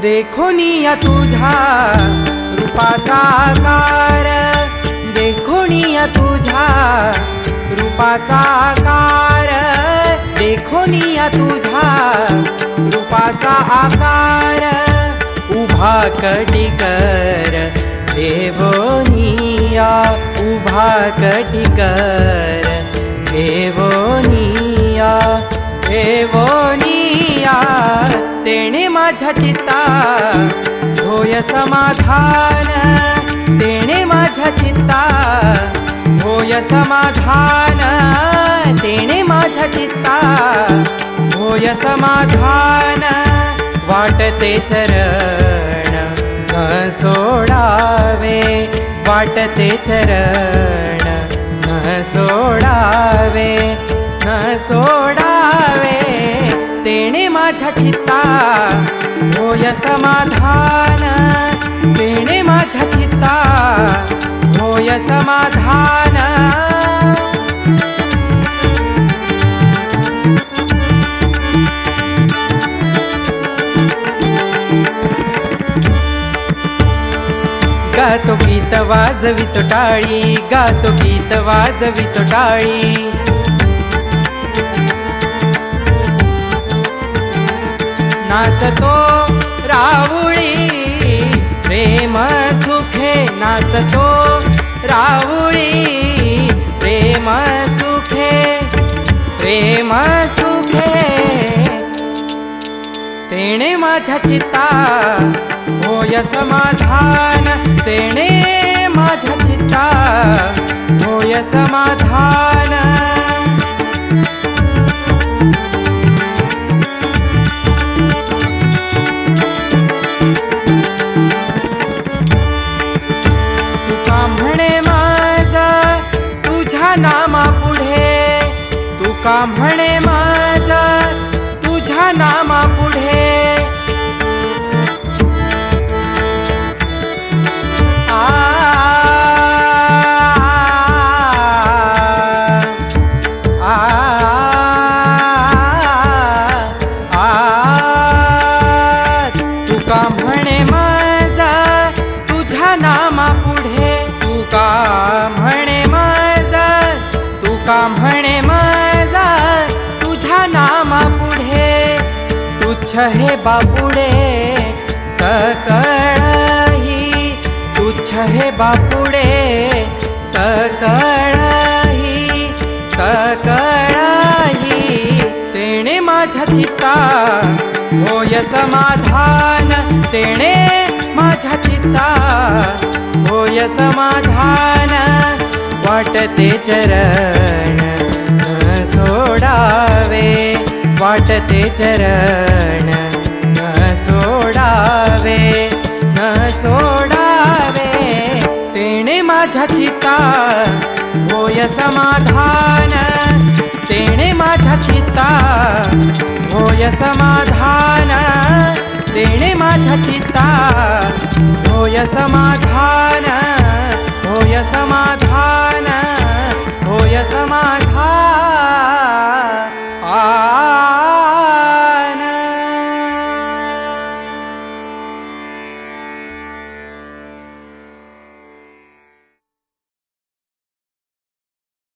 देखो निया तुझा रूपाचा आकार. देखो निया तुझा रूपाचा आकार. देखो निया तुझा रूपाचा आकार. उभा कटिकर तेणे माझ्या चित्ता होय समाधान तेणे माझ्या चित्ता होय समाधान वाटते चरण सोडावे वाटते चरण न सोडावे न सोडावे। तेणे माझ्या चित्ता होय समाधान। तेणे माझ्या चित्ता होय समाधान गातो गीत वाजवितो टाळी गातो गीत वाजवितो टाळी नाचतो रावळी, प्रेम सुखे नाचतो रावळी, प्रेम सुखे प्रेम सुखे. तेणे माझ्या चित्ता होय समाधान. येणे माझ्या चित्ता होय समाधान. तुका म्हणे माझा तुझ्या नामा पुढे तुका म्हणे माझा तुझ्या नामा नामा पुढे. तुका म्हणे माझा? तुका म्हणे माझा? तुझ्या नामा पुढे. तुच्छ हे बापुडे. माझ्या चित्ता. होय समाधान. तेणे माझ्या चित्ता होय समाधान वाटते चरण सोडावे वाटते चरण सोडावे न सोडावे। तेणे माझ्या चित्ता होय समाधान तेणे माझ्या चित्ता होय समाधान समाधा